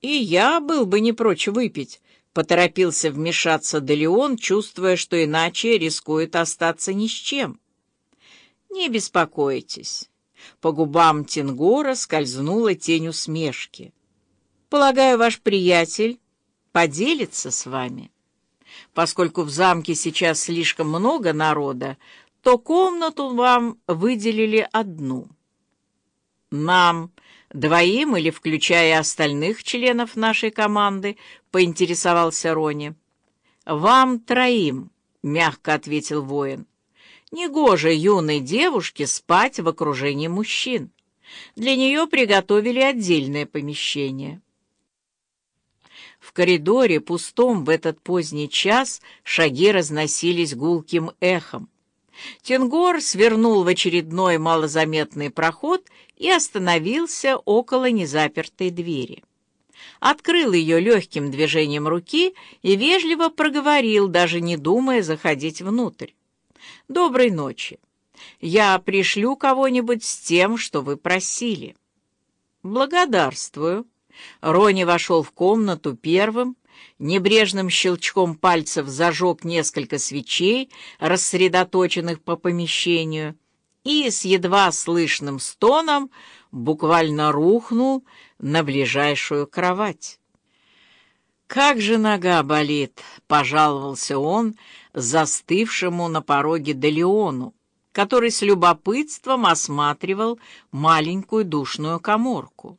«И я был бы не прочь выпить», — поторопился вмешаться Делеон, чувствуя, что иначе рискует остаться ни с чем. «Не беспокойтесь». По губам Тингора скользнула тень усмешки. «Полагаю, ваш приятель поделится с вами. Поскольку в замке сейчас слишком много народа, то комнату вам выделили одну. Нам «Двоим или включая остальных членов нашей команды?» — поинтересовался Рони. «Вам троим», — мягко ответил воин. «Негоже юной девушке спать в окружении мужчин. Для нее приготовили отдельное помещение». В коридоре, пустом в этот поздний час, шаги разносились гулким эхом. Тенгор свернул в очередной малозаметный проход и остановился около незапертой двери. Открыл ее легким движением руки и вежливо проговорил, даже не думая заходить внутрь. «Доброй ночи. Я пришлю кого-нибудь с тем, что вы просили». «Благодарствую». Рони вошел в комнату первым, небрежным щелчком пальцев зажег несколько свечей, рассредоточенных по помещению, и с едва слышным стоном буквально рухнул на ближайшую кровать. «Как же нога болит!» — пожаловался он застывшему на пороге Делеону, который с любопытством осматривал маленькую душную коморку.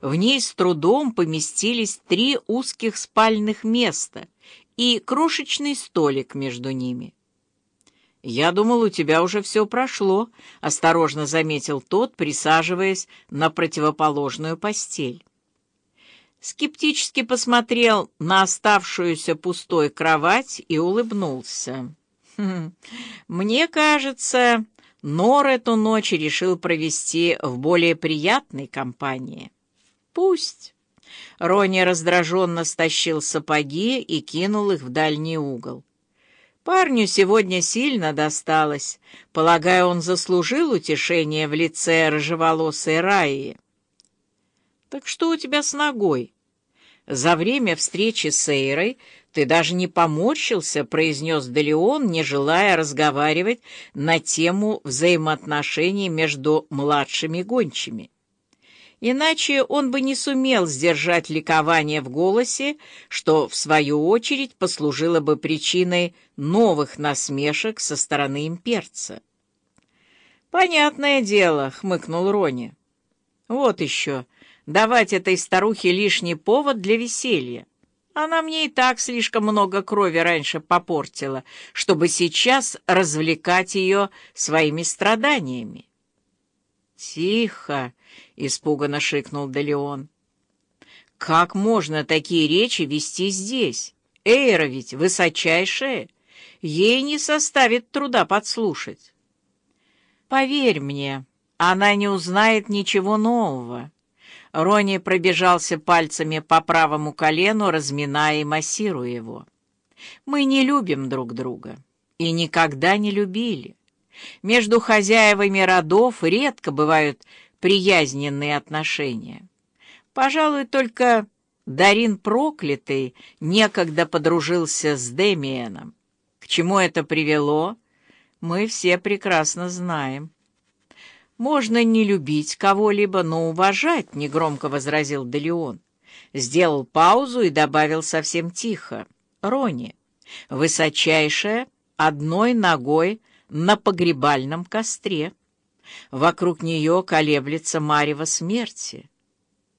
В ней с трудом поместились три узких спальных места и крошечный столик между ними. «Я думал, у тебя уже все прошло», — осторожно заметил тот, присаживаясь на противоположную постель. Скептически посмотрел на оставшуюся пустой кровать и улыбнулся. «Хм, «Мне кажется, Нор эту ночь решил провести в более приятной компании». Пусть. Рони раздраженно стащил сапоги и кинул их в дальний угол. Парню сегодня сильно досталось. Полагаю, он заслужил утешение в лице рыжеволосой Раи. «Так что у тебя с ногой?» «За время встречи с Эйрой ты даже не поморщился», — произнес Делеон, не желая разговаривать на тему взаимоотношений между младшими гончими. Иначе он бы не сумел сдержать ликование в голосе, что, в свою очередь, послужило бы причиной новых насмешек со стороны имперца. «Понятное дело», — хмыкнул Рони. «Вот еще, давать этой старухе лишний повод для веселья. Она мне и так слишком много крови раньше попортила, чтобы сейчас развлекать ее своими страданиями». «Тихо!» — испуганно шикнул Делеон. «Как можно такие речи вести здесь? Эйра ведь высочайшая. Ей не составит труда подслушать». «Поверь мне, она не узнает ничего нового». Рони пробежался пальцами по правому колену, разминая и массируя его. «Мы не любим друг друга и никогда не любили. Между хозяевами родов редко бывают приязненные отношения. Пожалуй, только Дарин Проклятый некогда подружился с Демиеном. К чему это привело, мы все прекрасно знаем. «Можно не любить кого-либо, но уважать», — негромко возразил Делеон. Сделал паузу и добавил совсем тихо. «Рони, высочайшая, одной ногой на погребальном костре. Вокруг нее колеблется марево смерти.